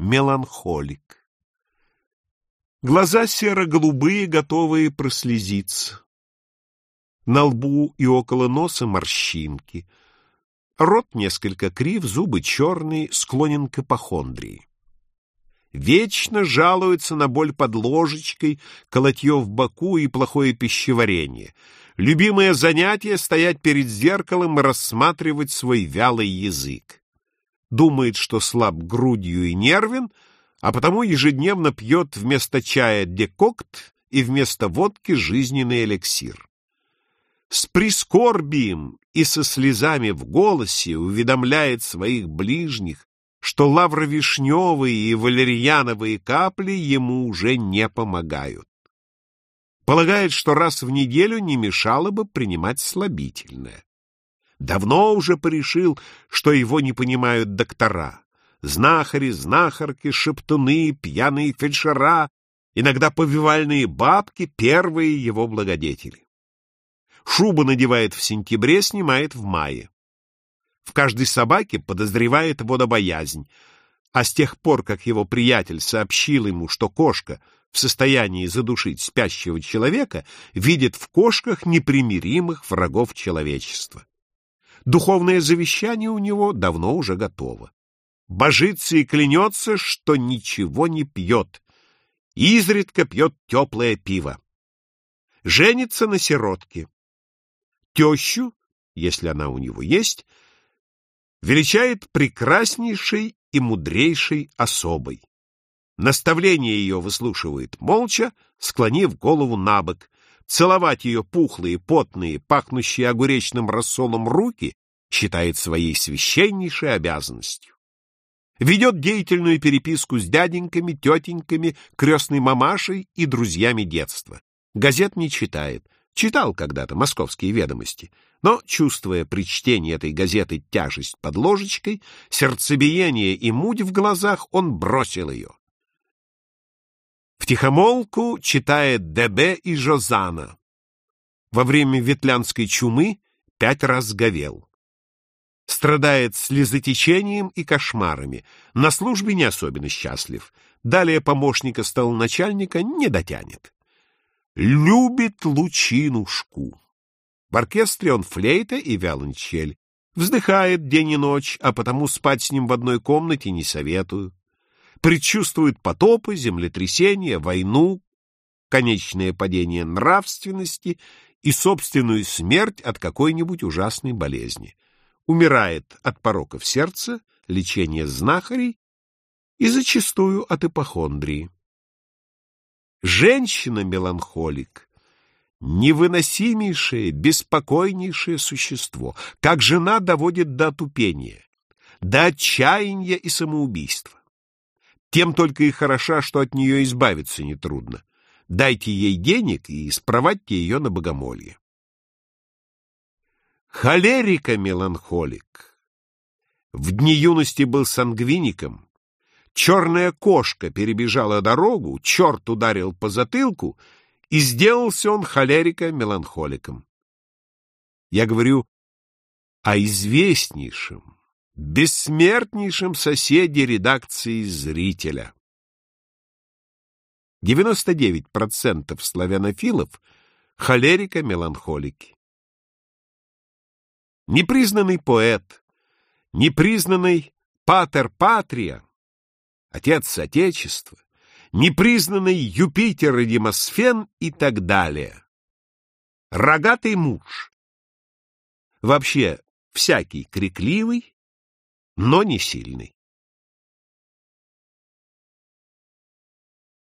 меланхолик. Глаза серо-голубые, готовые прослезиться. На лбу и около носа морщинки. Рот несколько крив, зубы черные, склонен к ипохондрии. Вечно жалуется на боль под ложечкой, колотье в боку и плохое пищеварение. Любимое занятие — стоять перед зеркалом и рассматривать свой вялый язык. Думает, что слаб грудью и нервен, а потому ежедневно пьет вместо чая декокт и вместо водки жизненный эликсир. С прискорбием и со слезами в голосе уведомляет своих ближних, что лавровишневые и валерьяновые капли ему уже не помогают. Полагает, что раз в неделю не мешало бы принимать слабительное. Давно уже порешил, что его не понимают доктора. Знахари, знахарки, шептуны, пьяные фельдшера, иногда повивальные бабки — первые его благодетели. Шубу надевает в сентябре, снимает в мае. В каждой собаке подозревает водобоязнь, а с тех пор, как его приятель сообщил ему, что кошка в состоянии задушить спящего человека, видит в кошках непримиримых врагов человечества. Духовное завещание у него давно уже готово. Божится и клянется, что ничего не пьет, изредка пьет теплое пиво. Женится на сиротке. Тещу, если она у него есть, величает прекраснейшей и мудрейшей особой. Наставление ее выслушивает молча, склонив голову на бок. Целовать ее пухлые, потные, пахнущие огуречным рассолом руки считает своей священнейшей обязанностью. Ведет деятельную переписку с дяденьками, тетеньками, крестной мамашей и друзьями детства. Газет не читает, Читал когда-то московские ведомости, но, чувствуя при чтении этой газеты тяжесть под ложечкой, сердцебиение и муть в глазах, он бросил ее. Втихомолку читает ДБ и Жозана. Во время ветлянской чумы пять раз говел. Страдает слезотечением и кошмарами. На службе не особенно счастлив. Далее помощника стал начальника не дотянет любит лучинушку. В оркестре он флейта и виолончель. Вздыхает день и ночь, а потому спать с ним в одной комнате не советую. Предчувствует потопы, землетрясения, войну, конечное падение нравственности и собственную смерть от какой-нибудь ужасной болезни. Умирает от пороков сердца, лечения знахарей и зачастую от ипохондрии. Женщина-меланхолик — невыносимейшее, беспокойнейшее существо, как жена доводит до отупения, до отчаяния и самоубийства. Тем только и хороша, что от нее избавиться нетрудно. Дайте ей денег и спровадьте ее на богомолье. Холерика-меланхолик. В дни юности был сангвиником, Черная кошка перебежала дорогу, черт ударил по затылку, и сделался он холерика-меланхоликом. Я говорю о известнейшем, бессмертнейшем соседе редакции «Зрителя». 99% славянофилов — холерика-меланхолики. Непризнанный поэт, непризнанный патер патрия отец Отечества, непризнанный Юпитер и Демосфен и так далее. Рогатый муж. Вообще, всякий крикливый, но не сильный.